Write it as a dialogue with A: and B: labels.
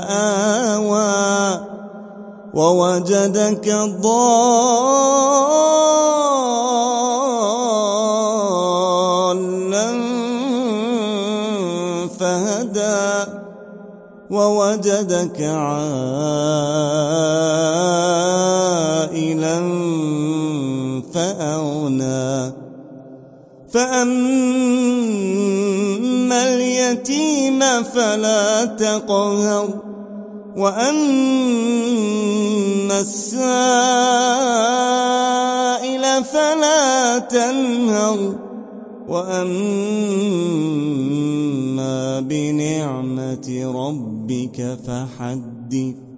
A: فآوى ووجدك ضالا فهدى ووجدك عائلا فأغنى. فأما اليتيم فلا تقهر وأما السائل فلا تنهر وأما بنعمة ربك فحدث